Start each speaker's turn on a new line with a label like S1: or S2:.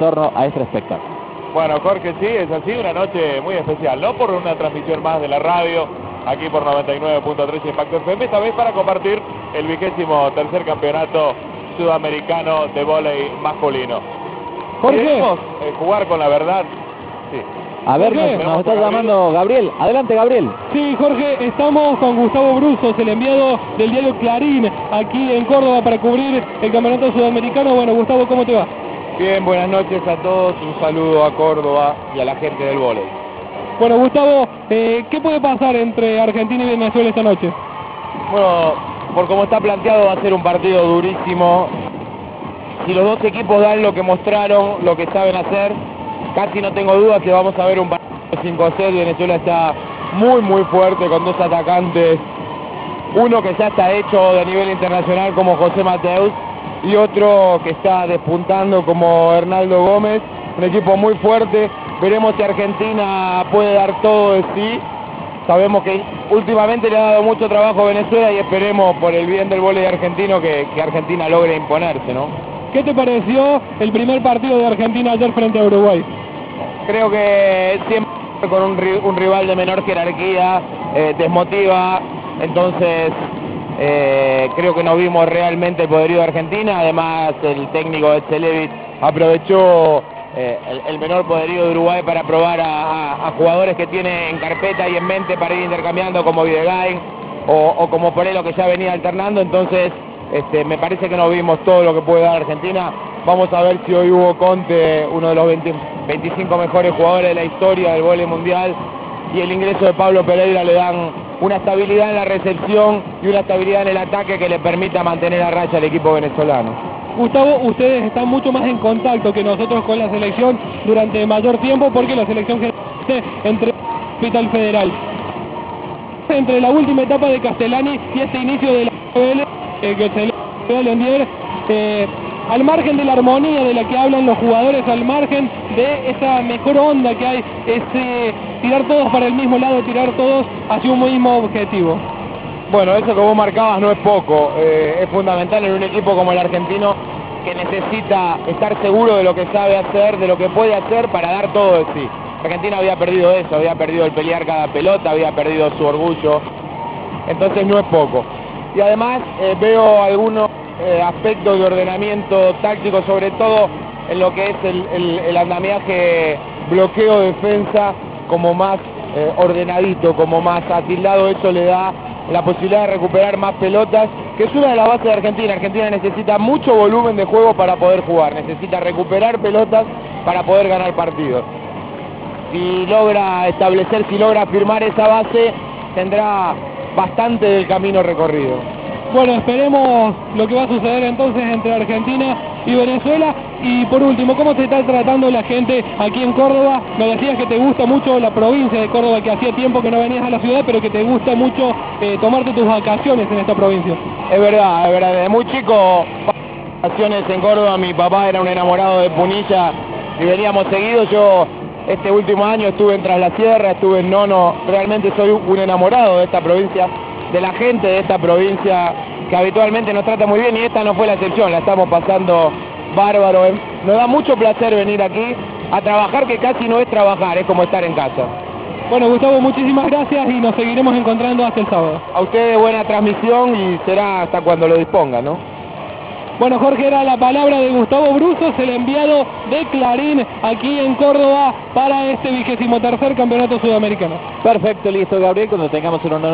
S1: torno a este espectáculo.
S2: Bueno, Jorge, sí, es así, una noche muy especial, no por una transmisión más de la radio, aquí por 99.3 Impacto FM, esta vez para compartir el vigésimo tercer campeonato sudamericano de vóley masculino.
S3: Jorge.
S2: Queremos eh, jugar con la verdad. Sí.
S1: A ver,
S3: Jorge.
S1: nos, nos está llamando Gabriel. Adelante, Gabriel.
S3: Sí, Jorge, estamos con Gustavo Brusos, el enviado del diario Clarín, aquí en Córdoba para cubrir el campeonato sudamericano. Bueno, Gustavo, ¿cómo te va?
S4: Bien, buenas noches a todos, un saludo a Córdoba y a la gente del vóley.
S3: Bueno, Gustavo, eh, ¿qué puede pasar entre Argentina y Venezuela esta noche?
S4: Bueno, por como está planteado va a ser un partido durísimo. Si los dos equipos dan lo que mostraron, lo que saben hacer, casi no tengo dudas que vamos a ver un partido 5 6 Venezuela está muy muy fuerte con dos atacantes. Uno que ya está hecho de nivel internacional como José Mateus y otro que está despuntando como Hernaldo Gómez. Un equipo muy fuerte. Veremos si Argentina puede dar todo de sí. Sabemos que últimamente le ha dado mucho trabajo a Venezuela y esperemos por el bien del vóley argentino que, que Argentina logre imponerse, ¿no?
S3: ¿Qué te pareció el primer partido de Argentina ayer frente a Uruguay?
S4: Creo que siempre con un rival de menor jerarquía eh, desmotiva, entonces eh, creo que no vimos realmente el poderío de Argentina, además el técnico de Celevic aprovechó eh, el, menor poderío de Uruguay para probar a, jugadores que tiene en carpeta y en mente para ir intercambiando como Videgain o, como Porelo que ya venía alternando, entonces este, me parece que no vimos todo lo que puede dar Argentina. Vamos a ver si hoy Hugo Conte, uno de los 20 25 mejores jugadores de la historia del vóley mundial, y el ingreso de Pablo Pereira le dan una estabilidad en la recepción y una estabilidad en el ataque que le permita mantener a raya al equipo venezolano.
S3: Gustavo, ustedes están mucho más en contacto que nosotros con la selección durante mayor tiempo porque la selección generalmente entre Hospital Federal. Entre la última etapa de Castellani y este inicio de la eh, que se le Lendier, eh, al margen de la armonía de la que hablan los jugadores, al margen de esa mejor onda que hay, ese tirar todos para el mismo lado, tirar todos hacia un mismo objetivo.
S4: Bueno, eso que vos marcabas no es poco, eh, es fundamental en un equipo como el argentino que necesita estar seguro de lo que sabe hacer, de lo que puede hacer para dar todo de sí. Argentina había perdido eso, había perdido el pelear cada pelota, había perdido su orgullo, entonces no es poco. Y además eh, veo algunos eh, aspectos de ordenamiento táctico, sobre todo en lo que es el, andamiaje bloqueo-defensa, como más eh, ordenadito, como más atildado, eso le da la posibilidad de recuperar más pelotas, que es una de las bases de Argentina. Argentina necesita mucho volumen de juego para poder jugar, necesita recuperar pelotas para poder ganar partidos. Si logra establecer, si logra firmar esa base, tendrá bastante del camino recorrido.
S3: Bueno, esperemos lo que va a suceder entonces entre Argentina y Venezuela. Y por último, ¿cómo te está tratando la gente aquí en Córdoba? Me decías que te gusta mucho la provincia de Córdoba, que hacía tiempo que no venías a la ciudad, pero que te gusta mucho eh, tomarte tus vacaciones en esta provincia.
S4: Es verdad, es verdad. Desde muy chico, vacaciones en Córdoba, mi papá era un enamorado de Punilla y veníamos seguidos. Yo este último año estuve en Tras la Sierra, estuve en Nono. Realmente soy un enamorado de esta provincia, de la gente de esta provincia que habitualmente nos trata muy bien y esta no fue la excepción, la estamos pasando bárbaro. Eh, Nos da mucho placer venir aquí a trabajar, que casi no es trabajar, es como estar en casa.
S3: Bueno, Gustavo, muchísimas gracias y nos seguiremos encontrando hasta el sábado.
S4: A ustedes buena transmisión y será hasta cuando lo dispongan, ¿no?
S3: Bueno, Jorge, era la palabra de Gustavo Brusos, el enviado de Clarín aquí en Córdoba para este vigésimo tercer campeonato sudamericano.
S1: Perfecto, listo, Gabriel. Cuando tengamos una nueva